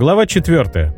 Глава 4.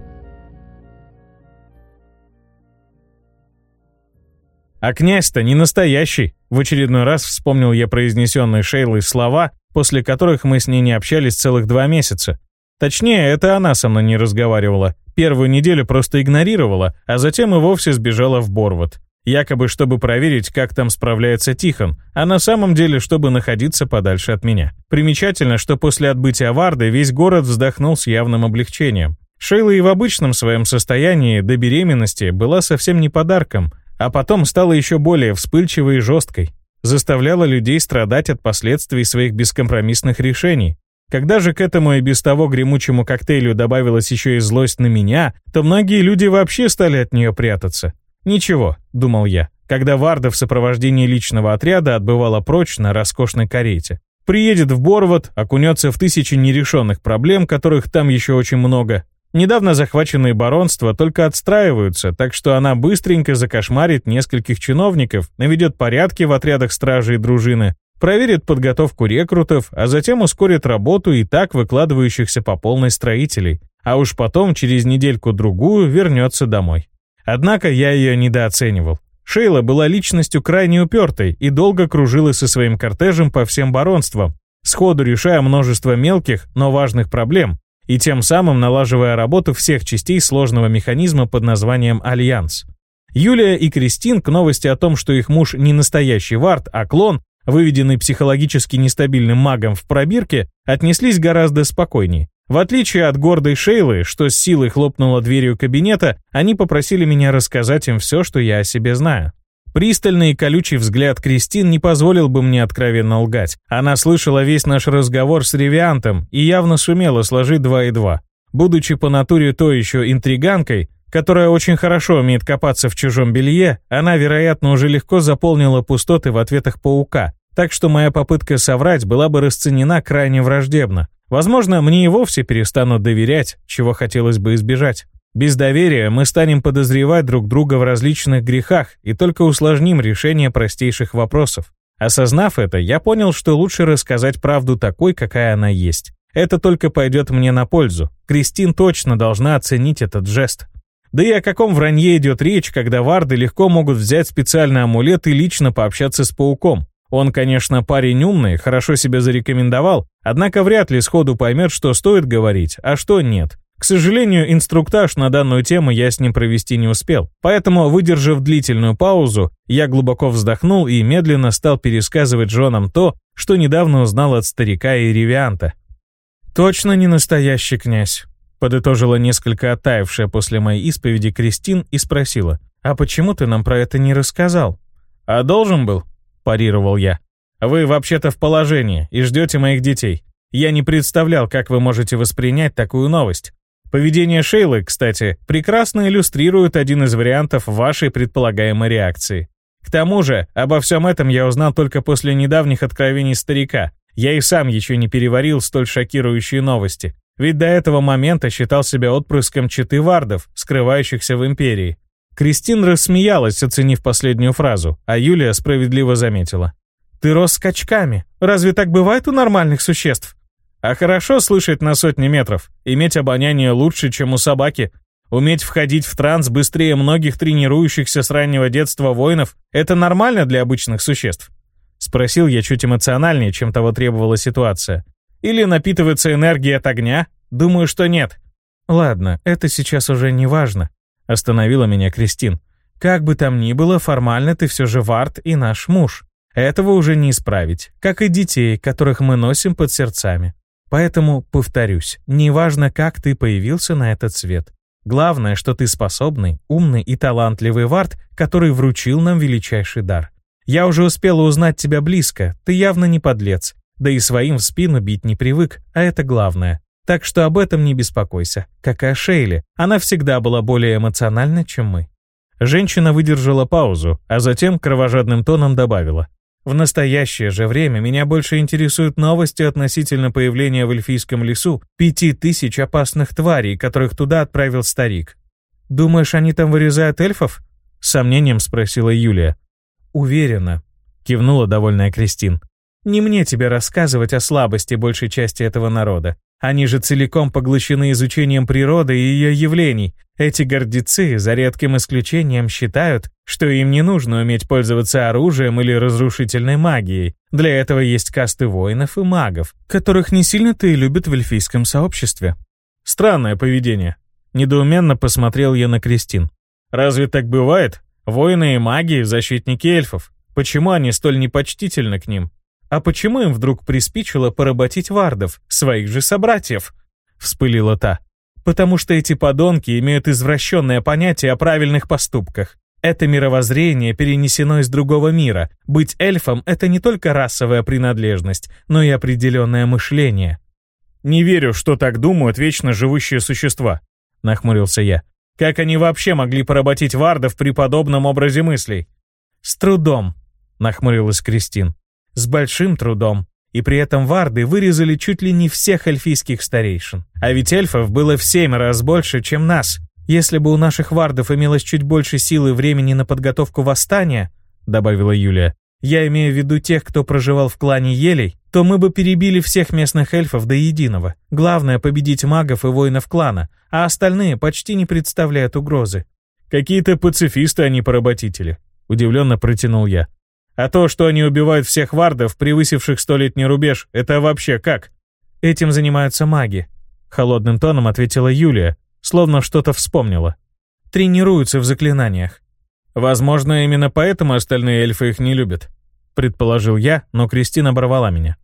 А князь-то не настоящий. В очередной раз вспомнил я произнесенные Шейлой слова, после которых мы с ней не общались целых два месяца. Точнее, это она со мной не разговаривала. Первую неделю просто игнорировала, а затем и вовсе сбежала в Борвот. Якобы, чтобы проверить, как там справляется Тихон, а на самом деле, чтобы находиться подальше от меня. Примечательно, что после отбытия Варды весь город вздохнул с явным облегчением. Шейла и в обычном своем состоянии до беременности была совсем не подарком, а потом стала еще более вспыльчивой и жесткой. Заставляла людей страдать от последствий своих бескомпромиссных решений. Когда же к этому и без того гремучему коктейлю добавилась еще и злость на меня, то многие люди вообще стали от нее прятаться. «Ничего», — думал я, когда Варда в сопровождении личного отряда отбывала прочь на роскошной карете. Приедет в Борвот, окунется в тысячи нерешенных проблем, которых там еще очень много. Недавно захваченные баронства только отстраиваются, так что она быстренько закошмарит нескольких чиновников, наведет порядки в отрядах стражи и дружины, проверит подготовку рекрутов, а затем ускорит работу и так выкладывающихся по полной строителей, а уж потом через недельку-другую вернется домой. Однако я ее недооценивал. Шейла была личностью крайне упертой и долго кружила со своим кортежем по всем баронствам, сходу решая множество мелких, но важных проблем, и тем самым налаживая работу всех частей сложного механизма под названием «Альянс». Юлия и Кристин к новости о том, что их муж не настоящий вард, а клон, выведенный психологически нестабильным магом в пробирке, отнеслись гораздо спокойнее. В отличие от гордой Шейлы, что с силой хлопнула дверью кабинета, они попросили меня рассказать им все, что я о себе знаю. Пристальный и колючий взгляд Кристин не позволил бы мне откровенно лгать. Она слышала весь наш разговор с Ревиантом и явно сумела сложить два и два. Будучи по натуре то еще интриганкой, которая очень хорошо умеет копаться в чужом белье, она, вероятно, уже легко заполнила пустоты в ответах паука, так что моя попытка соврать была бы расценена крайне враждебно. Возможно, мне и вовсе перестанут доверять, чего хотелось бы избежать. Без доверия мы станем подозревать друг друга в различных грехах и только усложним решение простейших вопросов. Осознав это, я понял, что лучше рассказать правду такой, какая она есть. Это только пойдет мне на пользу. Кристин точно должна оценить этот жест. Да и о каком вранье идет речь, когда варды легко могут взять специальный амулет и лично пообщаться с пауком. Он, конечно, парень умный, хорошо себя зарекомендовал, однако вряд ли сходу поймет, что стоит говорить, а что нет. К сожалению, инструктаж на данную тему я с ним провести не успел, поэтому, выдержав длительную паузу, я глубоко вздохнул и медленно стал пересказывать женам то, что недавно узнал от старика и ревианта. «Точно не настоящий князь», — подытожила несколько оттаившая после моей исповеди Кристин и спросила, «А почему ты нам про это не рассказал?» «А должен был?» — парировал я. «Вы вообще-то в положении и ждете моих детей. Я не представлял, как вы можете воспринять такую новость. Поведение Шейлы, кстати, прекрасно иллюстрирует один из вариантов вашей предполагаемой реакции. К тому же, обо всем этом я узнал только после недавних откровений старика. Я и сам еще не переварил столь шокирующие новости. Ведь до этого момента считал себя отпрыском читы вардов, скрывающихся в Империи. Кристин рассмеялась, оценив последнюю фразу, а Юлия справедливо заметила. «Ты рос скачками. Разве так бывает у нормальных существ?» А хорошо слышать на сотни метров, иметь обоняние лучше, чем у собаки, уметь входить в транс быстрее многих тренирующихся с раннего детства воинов — это нормально для обычных существ? Спросил я чуть эмоциональнее, чем того требовала ситуация. Или напитывается энергией от огня? Думаю, что нет. Ладно, это сейчас уже не важно. Остановила меня Кристин. Как бы там ни было, формально ты все же Варт и наш муж. Этого уже не исправить, как и детей, которых мы носим под сердцами. Поэтому, повторюсь, неважно, как ты появился на этот свет. Главное, что ты способный, умный и талантливый вард, который вручил нам величайший дар. Я уже успела узнать тебя близко, ты явно не подлец, да и своим в спину бить не привык, а это главное. Так что об этом не беспокойся, как и о Шейле, она всегда была более эмоциональна, чем мы. Женщина выдержала паузу, а затем кровожадным тоном добавила. В настоящее же время меня больше интересуют новости относительно появления в эльфийском лесу пяти тысяч опасных тварей, которых туда отправил старик. «Думаешь, они там вырезают эльфов?» — с сомнением спросила Юлия. «Уверена», — кивнула довольная Кристин. «Не мне тебе рассказывать о слабости большей части этого народа. Они же целиком поглощены изучением природы и ее явлений. Эти гордецы, за редким исключением, считают, что им не нужно уметь пользоваться оружием или разрушительной магией. Для этого есть касты воинов и магов, которых не сильно-то и любят в эльфийском сообществе. Странное поведение. Недоуменно посмотрел я на Кристин. Разве так бывает? Воины и маги — защитники эльфов. Почему они столь непочтительны к ним? А почему им вдруг приспичило поработить вардов, своих же собратьев? Вспылила та. Потому что эти подонки имеют извращенное понятие о правильных поступках. Это мировоззрение перенесено из другого мира. Быть эльфом — это не только расовая принадлежность, но и определенное мышление. «Не верю, что так думают вечно живущие существа», — нахмурился я. «Как они вообще могли поработить вардов при подобном образе мыслей?» «С трудом», — нахмурилась Кристин с большим трудом. И при этом варды вырезали чуть ли не всех эльфийских старейшин. А ведь эльфов было в семь раз больше, чем нас. Если бы у наших вардов имелось чуть больше силы времени на подготовку восстания, добавила Юлия, я имею в виду тех, кто проживал в клане Елей, то мы бы перебили всех местных эльфов до единого. Главное — победить магов и воинов клана, а остальные почти не представляют угрозы. «Какие-то пацифисты, а не поработители», — удивленно протянул я. А то, что они убивают всех вардов, превысивших столетний рубеж, это вообще как? Этим занимаются маги. Холодным тоном ответила Юлия, словно что-то вспомнила. Тренируются в заклинаниях. Возможно, именно поэтому остальные эльфы их не любят. Предположил я, но Кристина оборвала меня.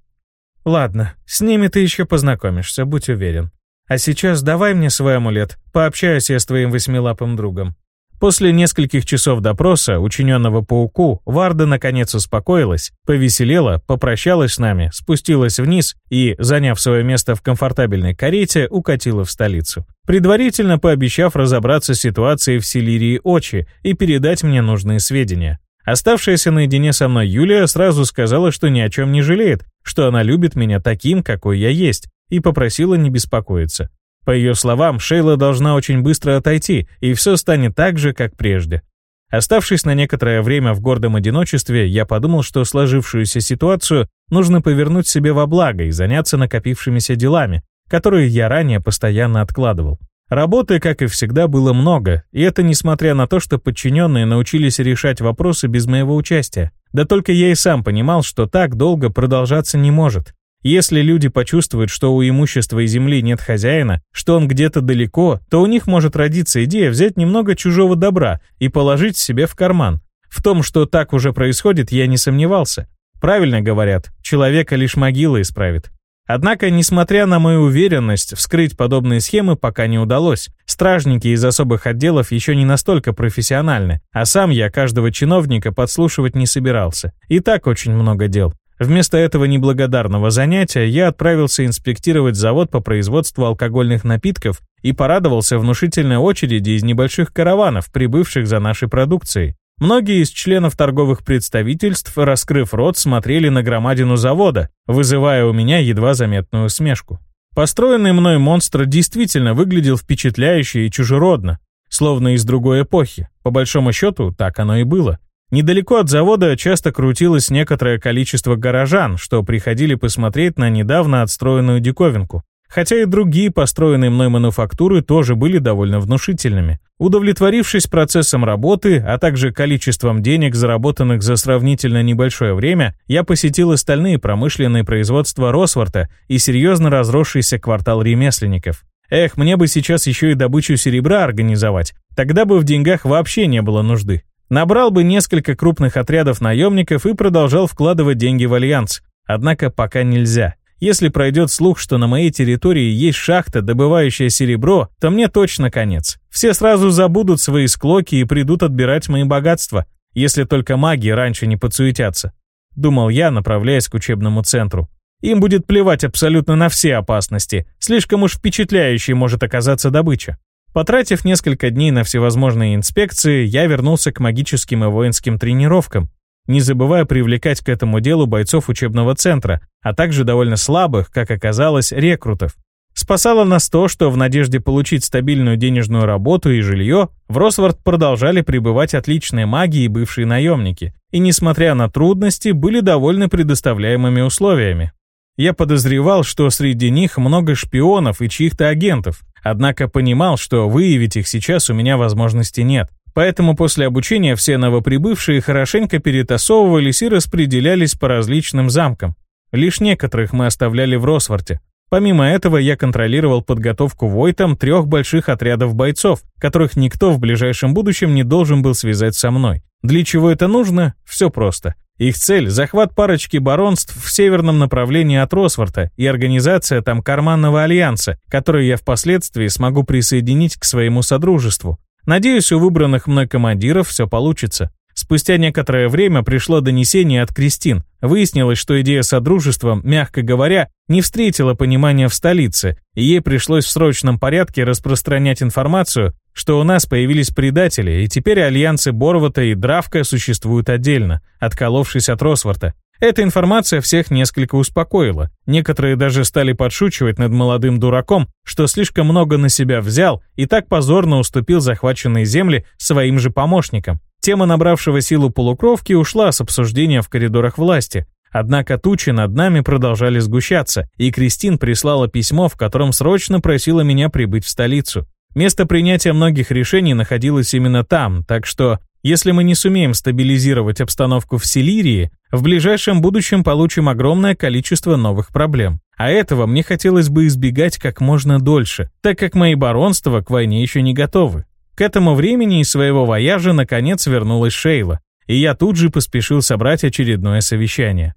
Ладно, с ними ты еще познакомишься, будь уверен. А сейчас давай мне свой амулет, пообщаюсь я с твоим восьмилапым другом. После нескольких часов допроса, учиненного пауку, Варда наконец успокоилась, повеселела, попрощалась с нами, спустилась вниз и, заняв свое место в комфортабельной карете, укатила в столицу, предварительно пообещав разобраться с ситуацией в Селирии Очи и передать мне нужные сведения. Оставшаяся наедине со мной Юлия сразу сказала, что ни о чем не жалеет, что она любит меня таким, какой я есть, и попросила не беспокоиться. По ее словам, Шейла должна очень быстро отойти, и все станет так же, как прежде. Оставшись на некоторое время в гордом одиночестве, я подумал, что сложившуюся ситуацию нужно повернуть себе во благо и заняться накопившимися делами, которые я ранее постоянно откладывал. Работы, как и всегда, было много, и это несмотря на то, что подчиненные научились решать вопросы без моего участия. Да только я и сам понимал, что так долго продолжаться не может. Если люди почувствуют, что у имущества и земли нет хозяина, что он где-то далеко, то у них может родиться идея взять немного чужого добра и положить себе в карман. В том, что так уже происходит, я не сомневался. Правильно говорят, человека лишь могила исправит. Однако, несмотря на мою уверенность, вскрыть подобные схемы пока не удалось. Стражники из особых отделов еще не настолько профессиональны, а сам я каждого чиновника подслушивать не собирался. И так очень много дел. Вместо этого неблагодарного занятия я отправился инспектировать завод по производству алкогольных напитков и порадовался внушительной очереди из небольших караванов, прибывших за нашей продукцией. Многие из членов торговых представительств, раскрыв рот, смотрели на громадину завода, вызывая у меня едва заметную усмешку. Построенный мной монстр действительно выглядел впечатляюще и чужеродно, словно из другой эпохи. По большому счету, так оно и было. Недалеко от завода часто крутилось некоторое количество горожан, что приходили посмотреть на недавно отстроенную диковинку. Хотя и другие построенные мной мануфактуры тоже были довольно внушительными. Удовлетворившись процессом работы, а также количеством денег, заработанных за сравнительно небольшое время, я посетил остальные промышленные производства Росворта и серьезно разросшийся квартал ремесленников. Эх, мне бы сейчас еще и добычу серебра организовать, тогда бы в деньгах вообще не было нужды. Набрал бы несколько крупных отрядов наемников и продолжал вкладывать деньги в альянс. Однако пока нельзя. Если пройдет слух, что на моей территории есть шахта, добывающая серебро, то мне точно конец. Все сразу забудут свои склоки и придут отбирать мои богатства, если только маги раньше не подсуетятся. Думал я, направляясь к учебному центру. Им будет плевать абсолютно на все опасности, слишком уж впечатляющей может оказаться добыча. Потратив несколько дней на всевозможные инспекции, я вернулся к магическим и воинским тренировкам, не забывая привлекать к этому делу бойцов учебного центра, а также довольно слабых, как оказалось, рекрутов. Спасало нас то, что в надежде получить стабильную денежную работу и жилье, в Росвард продолжали пребывать отличные маги и бывшие наемники, и, несмотря на трудности, были довольны предоставляемыми условиями. Я подозревал, что среди них много шпионов и чьих-то агентов, однако понимал, что выявить их сейчас у меня возможности нет. Поэтому после обучения все новоприбывшие хорошенько перетасовывались и распределялись по различным замкам. Лишь некоторых мы оставляли в Росворте. Помимо этого, я контролировал подготовку Войтом трех больших отрядов бойцов, которых никто в ближайшем будущем не должен был связать со мной. Для чего это нужно? Все просто. Их цель – захват парочки баронств в северном направлении от Росворта и организация там карманного альянса, который я впоследствии смогу присоединить к своему содружеству. Надеюсь, у выбранных мной командиров все получится. Спустя некоторое время пришло донесение от Кристин. Выяснилось, что идея содружества, мягко говоря, не встретила понимания в столице, и ей пришлось в срочном порядке распространять информацию, что у нас появились предатели, и теперь альянсы Борвата и Дравка существуют отдельно, отколовшись от Росворта. Эта информация всех несколько успокоила. Некоторые даже стали подшучивать над молодым дураком, что слишком много на себя взял и так позорно уступил захваченные земли своим же помощникам. Тема набравшего силу полукровки ушла с обсуждения в коридорах власти. Однако тучи над нами продолжали сгущаться, и Кристин прислала письмо, в котором срочно просила меня прибыть в столицу. Место принятия многих решений находилось именно там, так что, если мы не сумеем стабилизировать обстановку в Селирии, в ближайшем будущем получим огромное количество новых проблем. А этого мне хотелось бы избегать как можно дольше, так как мои баронства к войне еще не готовы. К этому времени из своего вояжа наконец вернулась Шейла, и я тут же поспешил собрать очередное совещание.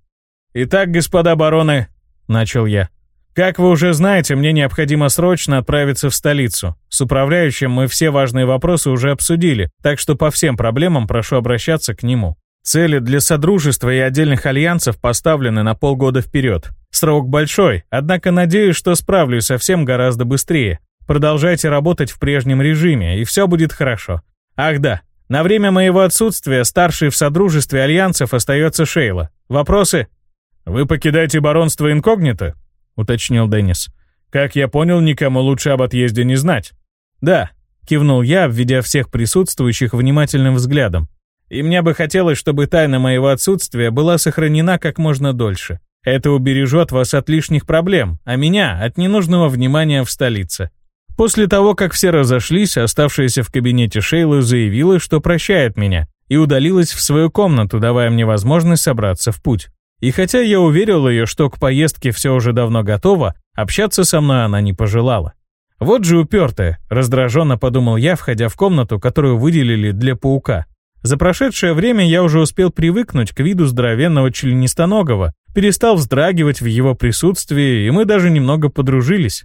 «Итак, господа бароны», — начал я, — «как вы уже знаете, мне необходимо срочно отправиться в столицу. С управляющим мы все важные вопросы уже обсудили, так что по всем проблемам прошу обращаться к нему. Цели для Содружества и отдельных альянсов поставлены на полгода вперед. Срок большой, однако надеюсь, что справлюсь совсем гораздо быстрее. Продолжайте работать в прежнем режиме, и все будет хорошо. Ах да, на время моего отсутствия старший в Содружестве Альянсов остается Шейла. Вопросы? «Вы покидаете баронство инкогнито?» — уточнил Деннис. «Как я понял, никому лучше об отъезде не знать». «Да», — кивнул я, введя всех присутствующих внимательным взглядом. «И мне бы хотелось, чтобы тайна моего отсутствия была сохранена как можно дольше. Это убережет вас от лишних проблем, а меня — от ненужного внимания в столице. После того, как все разошлись, оставшаяся в кабинете Шейла заявила, что прощает меня, и удалилась в свою комнату, давая мне возможность собраться в путь. И хотя я уверил ее, что к поездке все уже давно готово, общаться со мной она не пожелала. Вот же упертая, раздраженно подумал я, входя в комнату, которую выделили для паука. За прошедшее время я уже успел привыкнуть к виду здоровенного членистоногого, перестал вздрагивать в его присутствии, и мы даже немного подружились.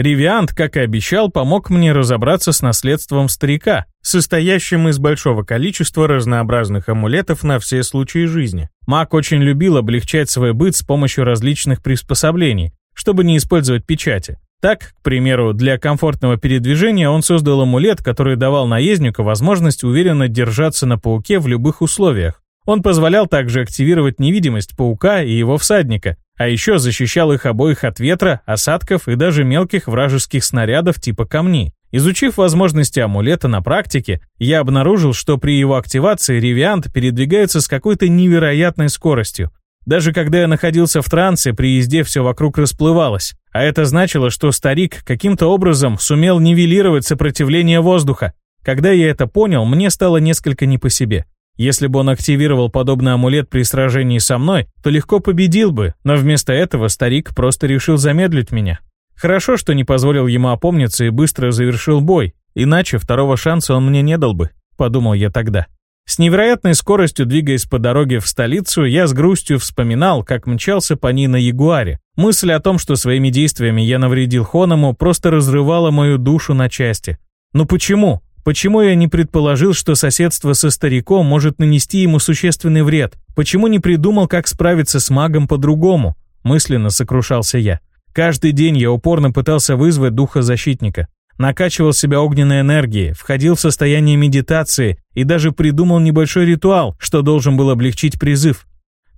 Ревиант, как и обещал, помог мне разобраться с наследством старика, состоящим из большого количества разнообразных амулетов на все случаи жизни. Маг очень любил облегчать свой быт с помощью различных приспособлений, чтобы не использовать печати. Так, к примеру, для комфортного передвижения он создал амулет, который давал наезднику возможность уверенно держаться на пауке в любых условиях. Он позволял также активировать невидимость паука и его всадника, а еще защищал их обоих от ветра, осадков и даже мелких вражеских снарядов типа камней. Изучив возможности амулета на практике, я обнаружил, что при его активации ревиант передвигается с какой-то невероятной скоростью. Даже когда я находился в трансе, при езде все вокруг расплывалось. А это значило, что старик каким-то образом сумел нивелировать сопротивление воздуха. Когда я это понял, мне стало несколько не по себе. Если бы он активировал подобный амулет при сражении со мной, то легко победил бы, но вместо этого старик просто решил замедлить меня. Хорошо, что не позволил ему опомниться и быстро завершил бой, иначе второго шанса он мне не дал бы, подумал я тогда. С невероятной скоростью двигаясь по дороге в столицу, я с грустью вспоминал, как мчался по ней на Ягуаре. Мысль о том, что своими действиями я навредил Хоному, просто разрывала мою душу на части. Но почему? Почему я не предположил, что соседство со стариком может нанести ему существенный вред? Почему не придумал, как справиться с магом по-другому? Мысленно сокрушался я. Каждый день я упорно пытался вызвать духа защитника. Накачивал себя огненной энергией, входил в состояние медитации и даже придумал небольшой ритуал, что должен был облегчить призыв.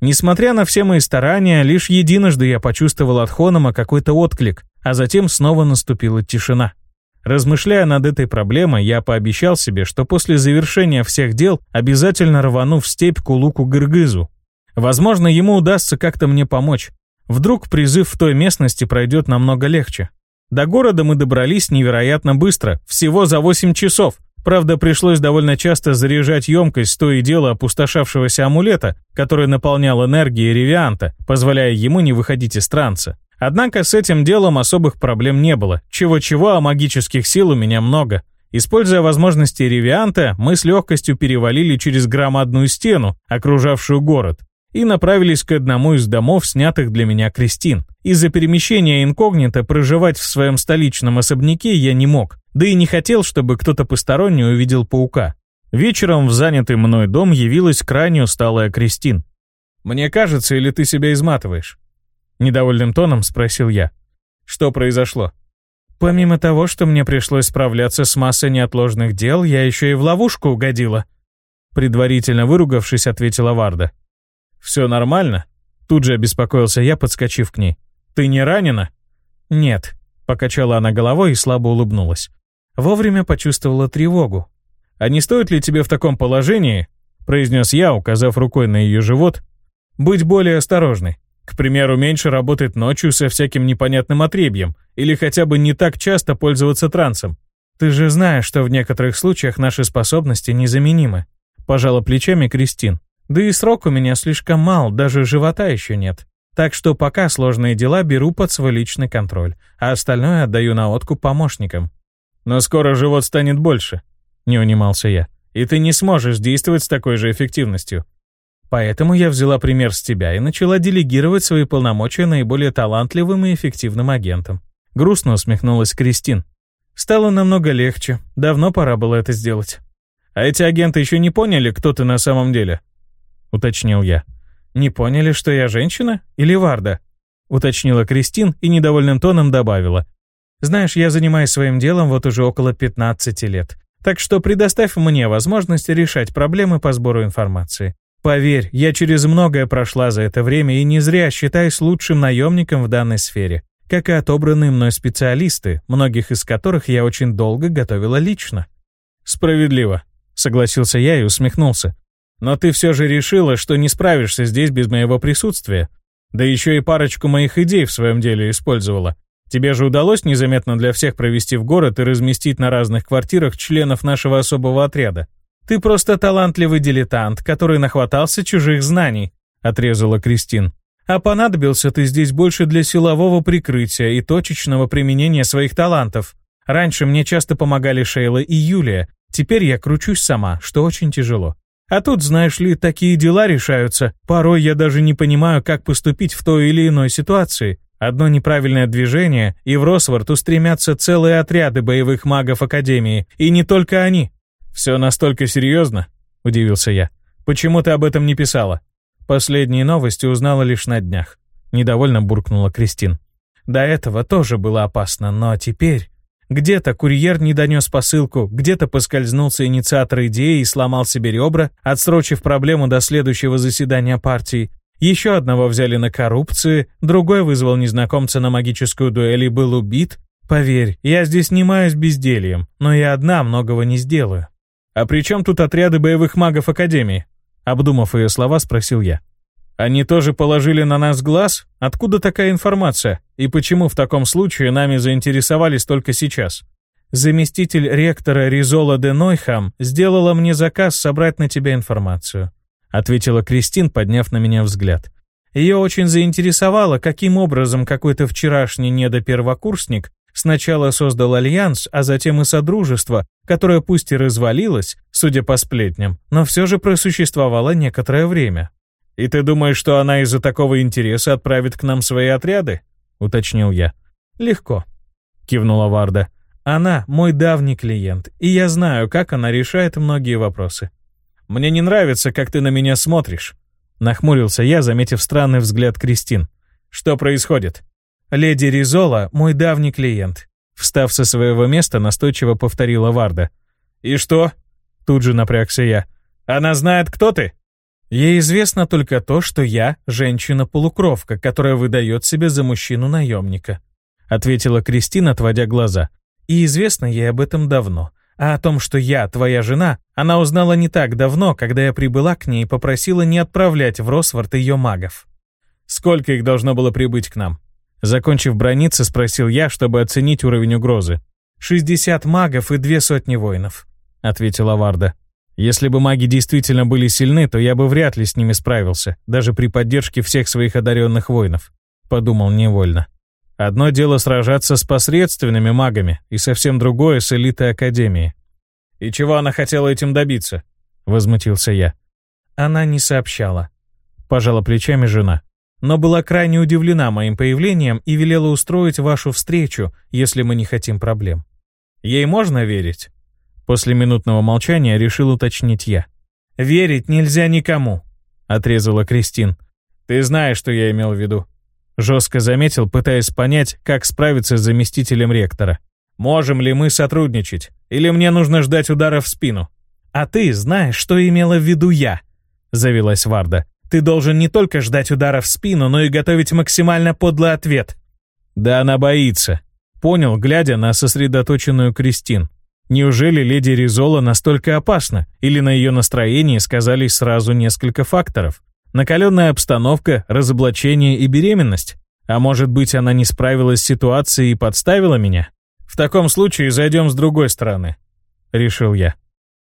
Несмотря на все мои старания, лишь единожды я почувствовал от Хонома какой-то отклик, а затем снова наступила тишина. Размышляя над этой проблемой, я пообещал себе, что после завершения всех дел обязательно рвану в степь к Улуку Гыргызу. Возможно, ему удастся как-то мне помочь. Вдруг призыв в той местности пройдет намного легче. До города мы добрались невероятно быстро, всего за 8 часов. Правда, пришлось довольно часто заряжать емкость то и дело опустошавшегося амулета, который наполнял энергией Ревианта, позволяя ему не выходить из транса. Однако с этим делом особых проблем не было. Чего-чего, а магических сил у меня много. Используя возможности Ревианта, мы с легкостью перевалили через громадную стену, окружавшую город, и направились к одному из домов, снятых для меня Кристин. Из-за перемещения инкогнито проживать в своем столичном особняке я не мог, да и не хотел, чтобы кто-то посторонний увидел паука. Вечером в занятый мной дом явилась крайне усталая Кристин. «Мне кажется, или ты себя изматываешь?» Недовольным тоном спросил я. «Что произошло?» «Помимо того, что мне пришлось справляться с массой неотложных дел, я еще и в ловушку угодила», предварительно выругавшись, ответила Варда. «Все нормально?» Тут же обеспокоился я, подскочив к ней. «Ты не ранена?» «Нет», — покачала она головой и слабо улыбнулась. Вовремя почувствовала тревогу. «А не стоит ли тебе в таком положении?» — произнес я, указав рукой на ее живот. «Быть более осторожной. К примеру, меньше работать ночью со всяким непонятным отребьем или хотя бы не так часто пользоваться трансом. Ты же знаешь, что в некоторых случаях наши способности незаменимы», — пожала плечами Кристин. Да и срок у меня слишком мал, даже живота еще нет. Так что пока сложные дела беру под свой личный контроль, а остальное отдаю на откуп помощникам. Но скоро живот станет больше, не унимался я. И ты не сможешь действовать с такой же эффективностью. Поэтому я взяла пример с тебя и начала делегировать свои полномочия наиболее талантливым и эффективным агентам. Грустно усмехнулась Кристин. Стало намного легче. Давно пора было это сделать. А эти агенты еще не поняли, кто ты на самом деле? — уточнил я. «Не поняли, что я женщина или Варда?» — уточнила Кристин и недовольным тоном добавила. «Знаешь, я занимаюсь своим делом вот уже около 15 лет, так что предоставь мне возможность решать проблемы по сбору информации. Поверь, я через многое прошла за это время и не зря считаюсь лучшим наемником в данной сфере, как и отобранные мной специалисты, многих из которых я очень долго готовила лично». «Справедливо», — согласился я и усмехнулся. Но ты все же решила, что не справишься здесь без моего присутствия. Да еще и парочку моих идей в своем деле использовала. Тебе же удалось незаметно для всех провести в город и разместить на разных квартирах членов нашего особого отряда. Ты просто талантливый дилетант, который нахватался чужих знаний», — отрезала Кристин. «А понадобился ты здесь больше для силового прикрытия и точечного применения своих талантов. Раньше мне часто помогали Шейла и Юлия, теперь я кручусь сама, что очень тяжело. А тут, знаешь ли, такие дела решаются. Порой я даже не понимаю, как поступить в той или иной ситуации. Одно неправильное движение, и в Росвард устремятся целые отряды боевых магов Академии. И не только они. «Все настолько серьезно?» – удивился я. «Почему ты об этом не писала?» Последние новости узнала лишь на днях. Недовольно буркнула Кристин. До этого тоже было опасно, но теперь... Где-то курьер не донес посылку, где-то поскользнулся инициатор идеи и сломал себе ребра, отсрочив проблему до следующего заседания партии. Еще одного взяли на коррупции, другой вызвал незнакомца на магическую дуэль и был убит. Поверь, я здесь не маюсь бездельем, но я одна многого не сделаю. «А при чем тут отряды боевых магов Академии?» Обдумав ее слова, спросил я. Они тоже положили на нас глаз? Откуда такая информация? И почему в таком случае нами заинтересовались только сейчас? Заместитель ректора Ризола де Нойхам сделала мне заказ собрать на тебя информацию, ответила Кристин, подняв на меня взгляд. Ее очень заинтересовало, каким образом какой-то вчерашний недопервокурсник сначала создал альянс, а затем и содружество, которое пусть и развалилось, судя по сплетням, но все же просуществовало некоторое время. «И ты думаешь, что она из-за такого интереса отправит к нам свои отряды?» — уточнил я. «Легко», — кивнула Варда. «Она мой давний клиент, и я знаю, как она решает многие вопросы». «Мне не нравится, как ты на меня смотришь», — нахмурился я, заметив странный взгляд Кристин. «Что происходит?» «Леди Ризола — мой давний клиент», — встав со своего места, настойчиво повторила Варда. «И что?» — тут же напрягся я. «Она знает, кто ты?» Ей известно только то, что я — женщина-полукровка, которая выдает себя за мужчину-наемника», — ответила Кристина, отводя глаза. «И известно ей об этом давно. А о том, что я твоя жена, она узнала не так давно, когда я прибыла к ней и попросила не отправлять в Росвард ее магов». Сколько их должно было прибыть к нам? Закончив брониться, спросил я, чтобы оценить уровень угрозы. «Шестьдесят магов и две сотни воинов», — ответила Варда. «Если бы маги действительно были сильны, то я бы вряд ли с ними справился, даже при поддержке всех своих одаренных воинов», — подумал невольно. Одно дело сражаться с посредственными магами, и совсем другое с элитой Академии. «И чего она хотела этим добиться?» — возмутился я. Она не сообщала. Пожала плечами жена. Но была крайне удивлена моим появлением и велела устроить вашу встречу, если мы не хотим проблем. Ей можно верить? После минутного молчания решил уточнить я. «Верить нельзя никому», — отрезала Кристин. «Ты знаешь, что я имел в виду». Жестко заметил, пытаясь понять, как справиться с заместителем ректора. «Можем ли мы сотрудничать? Или мне нужно ждать удара в спину?» «А ты знаешь, что имела в виду я?» — завелась Варда. «Ты должен не только ждать удара в спину, но и готовить максимально подлый ответ». «Да она боится», — понял, глядя на сосредоточенную Кристин. Неужели леди Ризола настолько опасна, или на ее настроении сказались сразу несколько факторов? Накаленная обстановка, разоблачение и беременность? А может быть, она не справилась с ситуацией и подставила меня? В таком случае зайдем с другой стороны, решил я.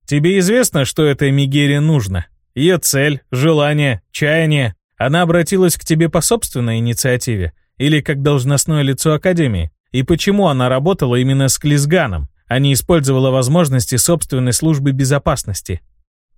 Тебе известно, что этой Мигере нужно? Ее цель, желание, чаяние. Она обратилась к тебе по собственной инициативе или как должностное лицо Академии? И почему она работала именно с Клизганом, а не использовала возможности собственной службы безопасности?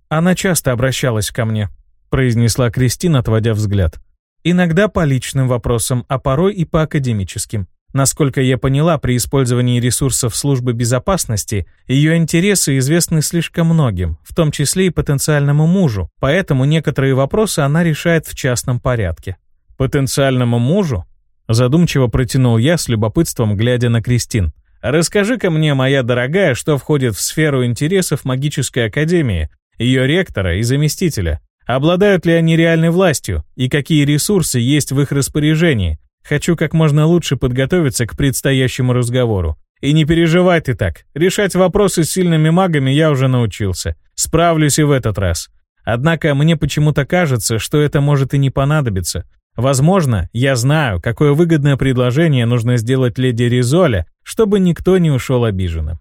Она часто обращалась ко мне, произнесла Кристина, отводя взгляд. Иногда по личным вопросам, а порой и по академическим. Насколько я поняла, при использовании ресурсов службы безопасности ее интересы известны слишком многим, в том числе и потенциальному мужу, поэтому некоторые вопросы она решает в частном порядке. «Потенциальному мужу?» Задумчиво протянул я с любопытством, глядя на Кристин. «Расскажи-ка мне, моя дорогая, что входит в сферу интересов магической академии, ее ректора и заместителя. Обладают ли они реальной властью и какие ресурсы есть в их распоряжении? Хочу как можно лучше подготовиться к предстоящему разговору. И не переживай ты так. Решать вопросы с сильными магами я уже научился. Справлюсь и в этот раз. Однако мне почему-то кажется, что это может и не понадобиться. Возможно, я знаю, какое выгодное предложение нужно сделать леди Ризоле, чтобы никто не ушел обиженным.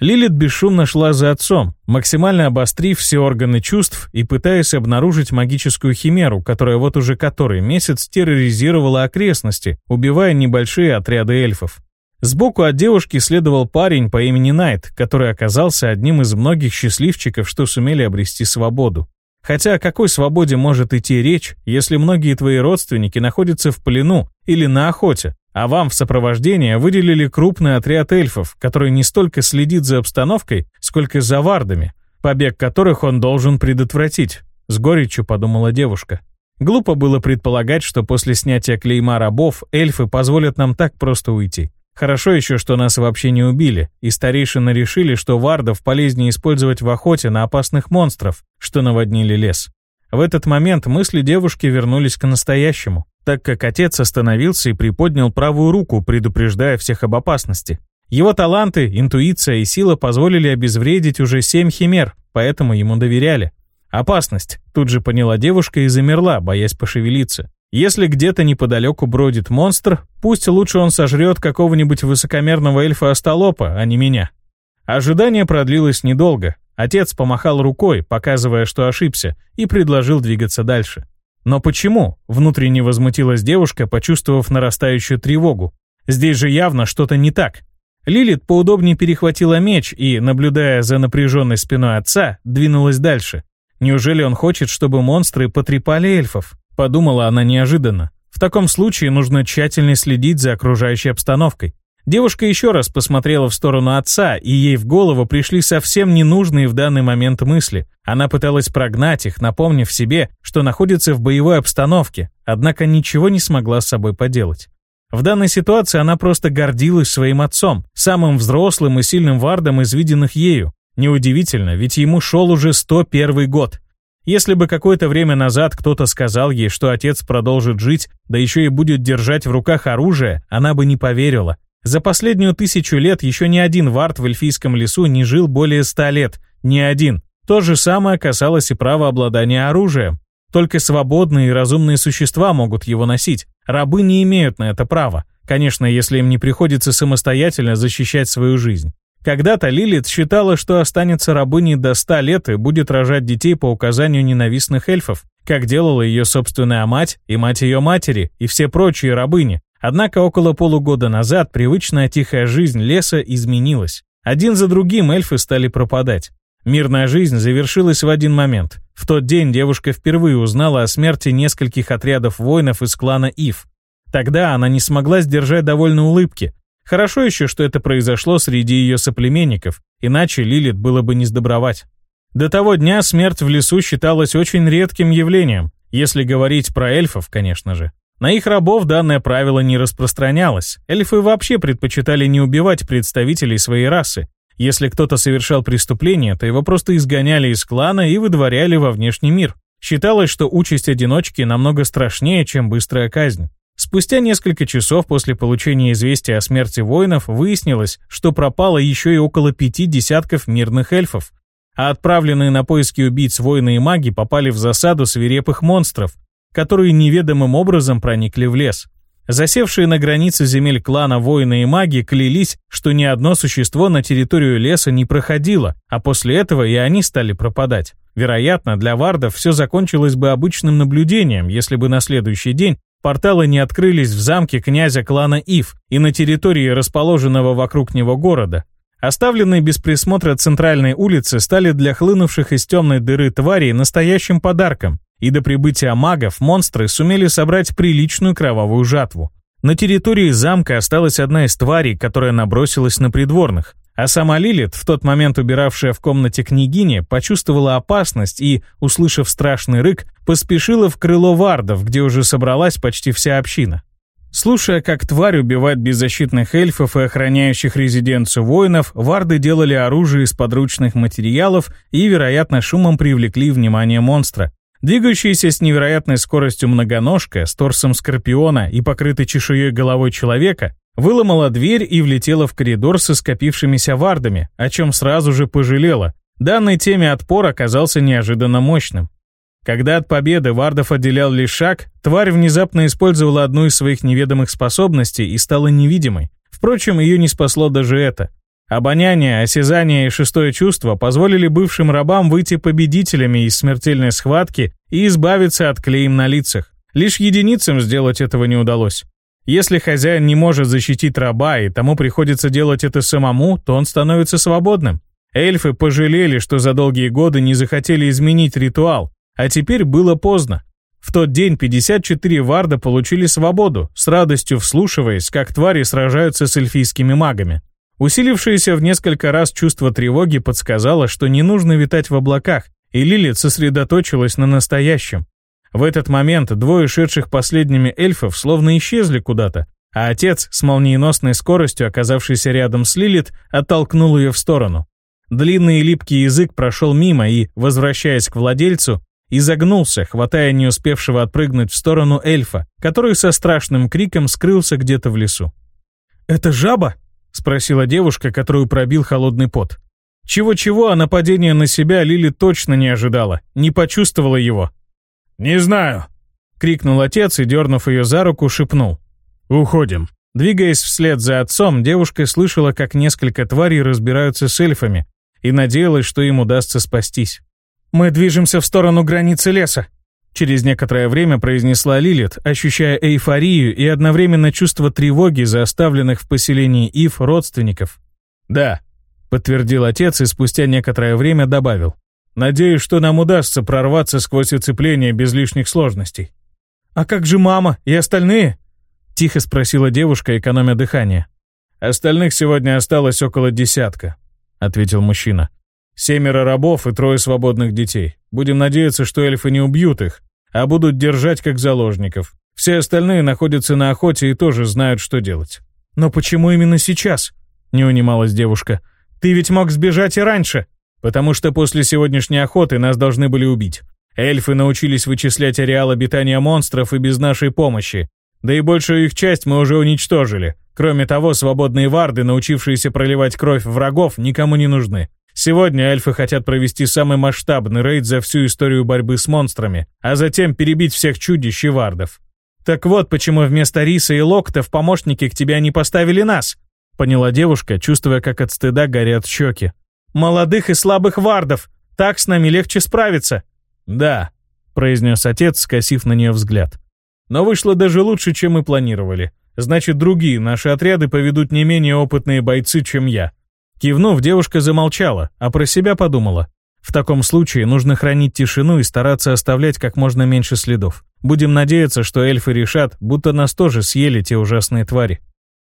Лилит бесшумно шла за отцом, максимально обострив все органы чувств и пытаясь обнаружить магическую химеру, которая вот уже который месяц терроризировала окрестности, убивая небольшие отряды эльфов. Сбоку от девушки следовал парень по имени Найт, который оказался одним из многих счастливчиков, что сумели обрести свободу. Хотя о какой свободе может идти речь, если многие твои родственники находятся в плену или на охоте, а вам в сопровождение выделили крупный отряд эльфов, который не столько следит за обстановкой, сколько за вардами, побег которых он должен предотвратить, с горечью подумала девушка. Глупо было предполагать, что после снятия клейма рабов эльфы позволят нам так просто уйти. Хорошо еще, что нас вообще не убили, и старейшины решили, что вардов полезнее использовать в охоте на опасных монстров, что наводнили лес. В этот момент мысли девушки вернулись к настоящему так как отец остановился и приподнял правую руку, предупреждая всех об опасности. Его таланты, интуиция и сила позволили обезвредить уже семь химер, поэтому ему доверяли. Опасность, тут же поняла девушка и замерла, боясь пошевелиться. Если где-то неподалеку бродит монстр, пусть лучше он сожрет какого-нибудь высокомерного эльфа-остолопа, а не меня. Ожидание продлилось недолго. Отец помахал рукой, показывая, что ошибся, и предложил двигаться дальше. Но почему? Внутренне возмутилась девушка, почувствовав нарастающую тревогу. Здесь же явно что-то не так. Лилит поудобнее перехватила меч и, наблюдая за напряженной спиной отца, двинулась дальше. Неужели он хочет, чтобы монстры потрепали эльфов? Подумала она неожиданно. В таком случае нужно тщательно следить за окружающей обстановкой. Девушка еще раз посмотрела в сторону отца, и ей в голову пришли совсем ненужные в данный момент мысли. Она пыталась прогнать их, напомнив себе, что находится в боевой обстановке, однако ничего не смогла с собой поделать. В данной ситуации она просто гордилась своим отцом, самым взрослым и сильным вардом из виденных ею. Неудивительно, ведь ему шел уже 101 год. Если бы какое-то время назад кто-то сказал ей, что отец продолжит жить, да еще и будет держать в руках оружие, она бы не поверила. За последнюю тысячу лет еще ни один вард в эльфийском лесу не жил более ста лет. Ни один. То же самое касалось и права обладания оружием. Только свободные и разумные существа могут его носить. Рабы не имеют на это права. Конечно, если им не приходится самостоятельно защищать свою жизнь. Когда-то Лилит считала, что останется рабыней до ста лет и будет рожать детей по указанию ненавистных эльфов, как делала ее собственная мать и мать ее матери и все прочие рабыни. Однако около полугода назад привычная тихая жизнь леса изменилась. Один за другим эльфы стали пропадать. Мирная жизнь завершилась в один момент. В тот день девушка впервые узнала о смерти нескольких отрядов воинов из клана Ив. Тогда она не смогла сдержать довольно улыбки. Хорошо еще, что это произошло среди ее соплеменников, иначе Лилит было бы не сдобровать. До того дня смерть в лесу считалась очень редким явлением, если говорить про эльфов, конечно же. На их рабов данное правило не распространялось. Эльфы вообще предпочитали не убивать представителей своей расы. Если кто-то совершал преступление, то его просто изгоняли из клана и выдворяли во внешний мир. Считалось, что участь одиночки намного страшнее, чем быстрая казнь. Спустя несколько часов после получения известия о смерти воинов выяснилось, что пропало еще и около пяти десятков мирных эльфов, а отправленные на поиски убийц воины и маги попали в засаду свирепых монстров, которые неведомым образом проникли в лес. Засевшие на границе земель клана воины и маги клялись, что ни одно существо на территорию леса не проходило, а после этого и они стали пропадать. Вероятно, для вардов все закончилось бы обычным наблюдением, если бы на следующий день порталы не открылись в замке князя клана Ив и на территории расположенного вокруг него города. Оставленные без присмотра центральные улицы стали для хлынувших из темной дыры тварей настоящим подарком, и до прибытия магов монстры сумели собрать приличную кровавую жатву. На территории замка осталась одна из тварей, которая набросилась на придворных, а сама Лилит, в тот момент убиравшая в комнате княгини, почувствовала опасность и, услышав страшный рык, поспешила в крыло вардов, где уже собралась почти вся община. Слушая, как тварь убивает беззащитных эльфов и охраняющих резиденцию воинов, варды делали оружие из подручных материалов и, вероятно, шумом привлекли внимание монстра, Двигающаяся с невероятной скоростью многоножка с торсом скорпиона и покрытой чешуей головой человека выломала дверь и влетела в коридор со скопившимися вардами, о чем сразу же пожалела. Данной теме отпор оказался неожиданно мощным. Когда от победы Вардов отделял лишь шаг, тварь внезапно использовала одну из своих неведомых способностей и стала невидимой. Впрочем, ее не спасло даже это. Обоняние, осязание и шестое чувство позволили бывшим рабам выйти победителями из смертельной схватки и избавиться от клеем на лицах. Лишь единицам сделать этого не удалось. Если хозяин не может защитить раба и тому приходится делать это самому, то он становится свободным. Эльфы пожалели, что за долгие годы не захотели изменить ритуал, а теперь было поздно. В тот день 54 варда получили свободу, с радостью вслушиваясь, как твари сражаются с эльфийскими магами. Усилившееся в несколько раз чувство тревоги подсказало, что не нужно витать в облаках, и Лилит сосредоточилась на настоящем. В этот момент двое шедших последними эльфов словно исчезли куда-то, а отец, с молниеносной скоростью оказавшийся рядом с Лилит, оттолкнул ее в сторону. Длинный липкий язык прошел мимо и, возвращаясь к владельцу, изогнулся, хватая не успевшего отпрыгнуть в сторону эльфа, который со страшным криком скрылся где-то в лесу. «Это жаба?» — спросила девушка, которую пробил холодный пот. Чего-чего, а нападение на себя Лили точно не ожидала, не почувствовала его. «Не знаю», — крикнул отец и, дернув ее за руку, шепнул. «Уходим». Двигаясь вслед за отцом, девушка слышала, как несколько тварей разбираются с эльфами, и надеялась, что им удастся спастись. «Мы движемся в сторону границы леса», Через некоторое время произнесла Лилит, ощущая эйфорию и одновременно чувство тревоги за оставленных в поселении Ив родственников. «Да», — подтвердил отец и спустя некоторое время добавил. «Надеюсь, что нам удастся прорваться сквозь оцепление без лишних сложностей». «А как же мама и остальные?» — тихо спросила девушка, экономя дыхание. «Остальных сегодня осталось около десятка», — ответил мужчина. «Семеро рабов и трое свободных детей. Будем надеяться, что эльфы не убьют их, а будут держать как заложников. Все остальные находятся на охоте и тоже знают, что делать. «Но почему именно сейчас?» — не унималась девушка. «Ты ведь мог сбежать и раньше!» «Потому что после сегодняшней охоты нас должны были убить. Эльфы научились вычислять ареал обитания монстров и без нашей помощи. Да и большую их часть мы уже уничтожили. Кроме того, свободные варды, научившиеся проливать кровь врагов, никому не нужны. Сегодня эльфы хотят провести самый масштабный рейд за всю историю борьбы с монстрами, а затем перебить всех чудищ и вардов. Так вот, почему вместо Риса и Локта в помощники к тебе не поставили нас, поняла девушка, чувствуя, как от стыда горят щеки. Молодых и слабых вардов, так с нами легче справиться. Да, произнес отец, скосив на нее взгляд. Но вышло даже лучше, чем мы планировали. Значит, другие наши отряды поведут не менее опытные бойцы, чем я. Кивнув, девушка замолчала, а про себя подумала. В таком случае нужно хранить тишину и стараться оставлять как можно меньше следов. Будем надеяться, что эльфы решат, будто нас тоже съели те ужасные твари.